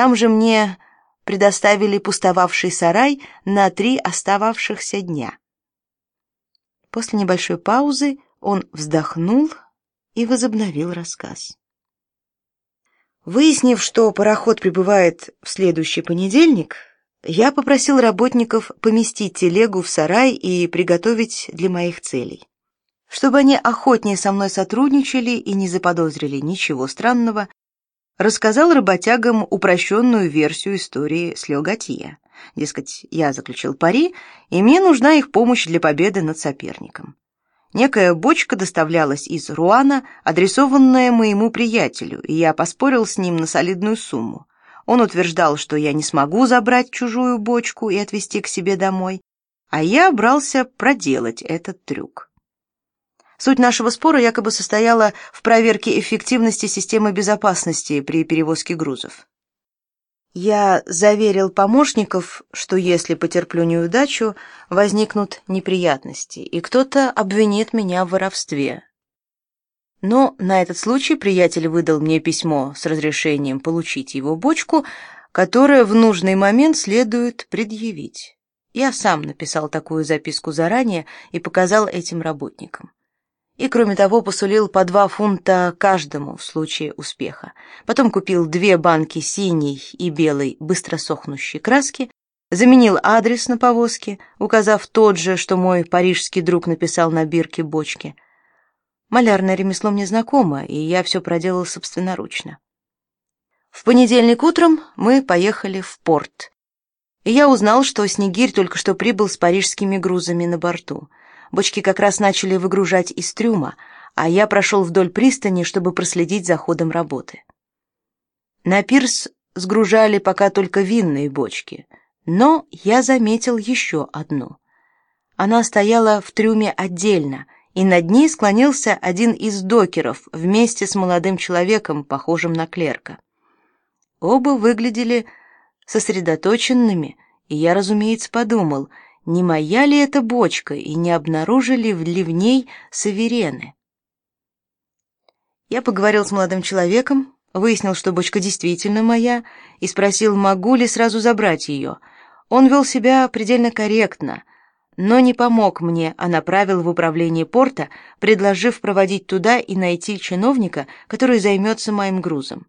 Там же мне предоставили пустовавший сарай на три остававшихся дня. После небольшой паузы он вздохнул и возобновил рассказ. Выяснив, что пароход прибывает в следующий понедельник, я попросил работников поместить телегу в сарай и приготовить для моих целей. Чтобы они охотнее со мной сотрудничали и не заподозрили ничего странного, рассказал работягам упрощенную версию истории с Леогатия. Дескать, я заключил пари, и мне нужна их помощь для победы над соперником. Некая бочка доставлялась из Руана, адресованная моему приятелю, и я поспорил с ним на солидную сумму. Он утверждал, что я не смогу забрать чужую бочку и отвезти к себе домой, а я брался проделать этот трюк. Суть нашего спора якобы состояла в проверке эффективности системы безопасности при перевозке грузов. Я заверил помощников, что если потерплю неудачу, возникнут неприятности, и кто-то обвинит меня в воровстве. Но на этот случай приятель выдал мне письмо с разрешением получить его бочку, которое в нужный момент следует предъявить. Я сам написал такую записку заранее и показал этим работникам и, кроме того, посулил по два фунта каждому в случае успеха. Потом купил две банки синей и белой быстросохнущей краски, заменил адрес на повозке, указав тот же, что мой парижский друг написал на бирке бочки. Малярное ремесло мне знакомо, и я все проделал собственноручно. В понедельник утром мы поехали в порт, и я узнал, что Снегирь только что прибыл с парижскими грузами на борту — Бочки как раз начали выгружать из трюма, а я прошел вдоль пристани, чтобы проследить за ходом работы. На пирс сгружали пока только винные бочки, но я заметил еще одну. Она стояла в трюме отдельно, и над ней склонился один из докеров вместе с молодым человеком, похожим на клерка. Оба выглядели сосредоточенными, и я, разумеется, подумал — не моя ли это бочка и не обнаружили ли в ней саверены. Я поговорил с молодым человеком, выяснил, что бочка действительно моя, и спросил, могу ли сразу забрать ее. Он вел себя предельно корректно, но не помог мне, а направил в управление порта, предложив проводить туда и найти чиновника, который займется моим грузом.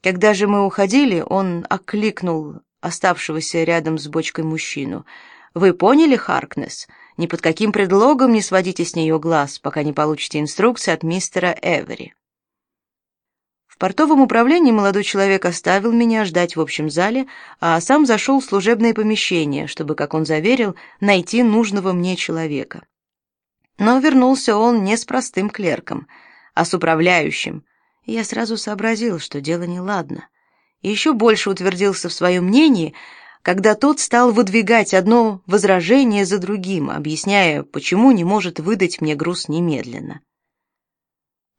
Когда же мы уходили, он окликнул оставшегося рядом с бочкой мужчину — вы поняли, Харкнес? Ни под каким предлогом не сводите с нее глаз, пока не получите инструкции от мистера Эвери. В портовом управлении молодой человек оставил меня ждать в общем зале, а сам зашел в служебное помещение, чтобы, как он заверил, найти нужного мне человека. Но вернулся он не с простым клерком, а с управляющим. Я сразу сообразил, что дело неладно. И еще больше утвердился в своем мнении — когда тот стал выдвигать одно возражение за другим, объясняя, почему не может выдать мне груз немедленно.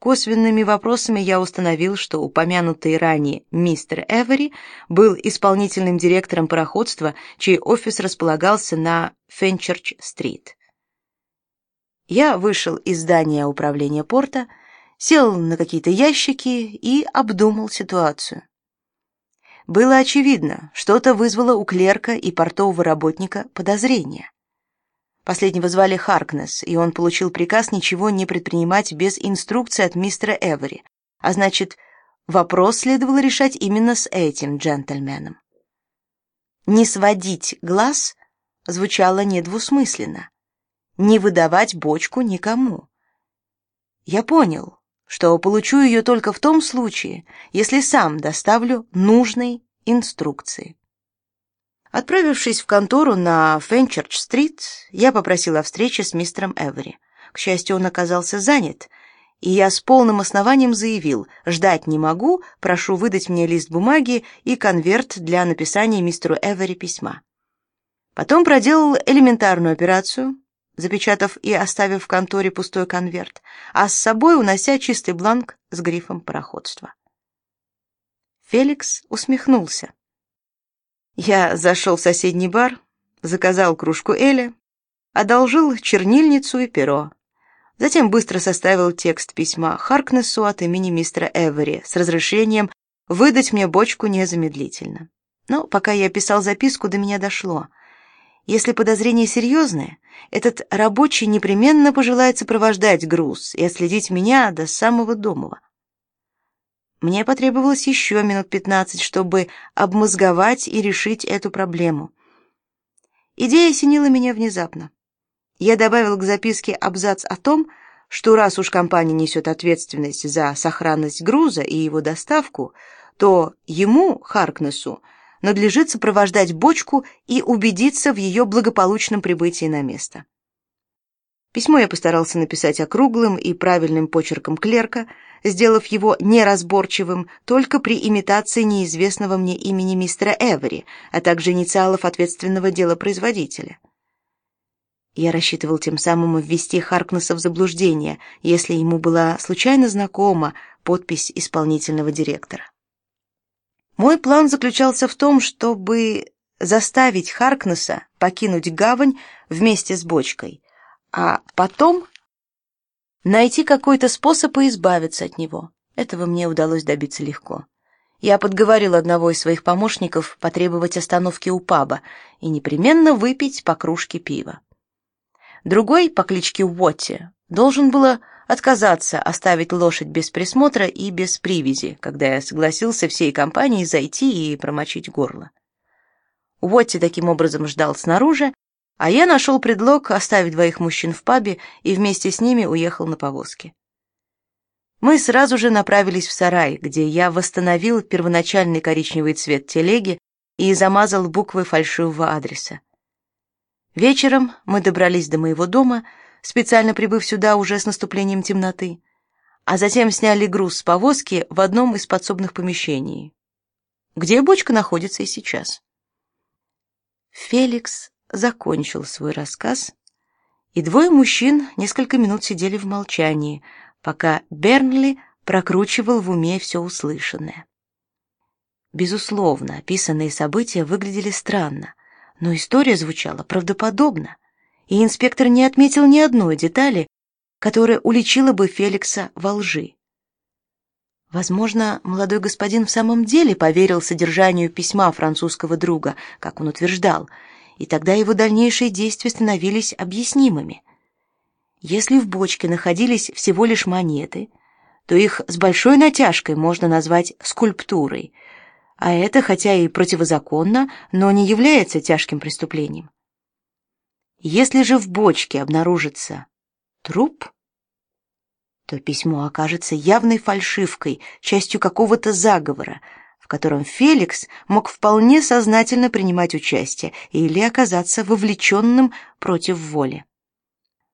Косвенными вопросами я установил, что упомянутый ранее мистер Эвери был исполнительным директором пароходства, чей офис располагался на Фенчерч-стрит. Я вышел из здания управления порта, сел на какие-то ящики и обдумал ситуацию. Было очевидно, что-то вызвало у клерка и портового работника подозрение. Последнего звали Харкнес, и он получил приказ ничего не предпринимать без инструкции от мистера Эвери, а значит, вопрос следовало решать именно с этим джентльменом. Не сводить глаз звучало недвусмысленно. Не выдавать бочку никому. Я понял, что получу ее только в том случае, если сам доставлю нужные инструкции. Отправившись в контору на Фенчерч-стрит, я попросила встречи с мистером Эвери. К счастью, он оказался занят, и я с полным основанием заявил: "Ждать не могу, прошу выдать мне лист бумаги и конверт для написания мистеру Эвери письма". Потом проделал элементарную операцию, запечатав и оставив в конторе пустой конверт, а с собой унося чистый бланк с грифом пароходства. Феликс усмехнулся. Я зашел в соседний бар, заказал кружку эля, одолжил чернильницу и перо. Затем быстро составил текст письма Харкнесу от имени мистера Эвери с разрешением выдать мне бочку незамедлительно. Но пока я писал записку, до меня дошло. Если подозрение серьезное, этот рабочий непременно пожелает сопровождать груз и отследить меня до самого дома. Мне потребовалось еще минут пятнадцать, чтобы обмозговать и решить эту проблему. Идея осенила меня внезапно. Я добавил к записке абзац о том, что раз уж компания несет ответственность за сохранность груза и его доставку, то ему, Харкнесу, надлежит сопровождать бочку и убедиться в ее благополучном прибытии на место. Письмо я постарался написать округлым и правильным почерком клерка, сделав его неразборчивым только при имитации неизвестного мне имени мистера Эвери, а также инициалов ответственного дела производителя. Я рассчитывал тем самым ввести Харкнесса в заблуждение, если ему была случайно знакома подпись исполнительного директора. Мой план заключался в том, чтобы заставить Харкнесса покинуть гавань вместе с бочкой, а потом найти какой-то способ избавиться от него. Этого мне удалось добиться легко. Я подговорил одного из своих помощников потребовать остановки у паба и непременно выпить по кружке пива. Другой по кличке Уотти должен было отказаться оставить лошадь без присмотра и без привязи, когда я согласился всей компанией зайти и промочить горло. Уотти таким образом ждал снаружи, а я нашел предлог оставить двоих мужчин в пабе и вместе с ними уехал на повозке. Мы сразу же направились в сарай, где я восстановил первоначальный коричневый цвет телеги и замазал буквы фальшивого адреса. Вечером мы добрались до моего дома, специально прибыв сюда уже с наступлением темноты, а затем сняли груз с повозки в одном из подсобных помещений, где бочка находится и сейчас. Феликс закончил свой рассказ, и двое мужчин несколько минут сидели в молчании, пока Бернли прокручивал в уме все услышанное. Безусловно, описанные события выглядели странно но история звучала правдоподобно, и инспектор не отметил ни одной детали, которая уличила бы Феликса во лжи. Возможно, молодой господин в самом деле поверил содержанию письма французского друга, как он утверждал, и тогда его дальнейшие действия становились объяснимыми. Если в бочке находились всего лишь монеты, то их с большой натяжкой можно назвать скульптурой — а это, хотя и противозаконно, но не является тяжким преступлением. Если же в бочке обнаружится труп, то письмо окажется явной фальшивкой, частью какого-то заговора, в котором Феликс мог вполне сознательно принимать участие или оказаться вовлеченным против воли.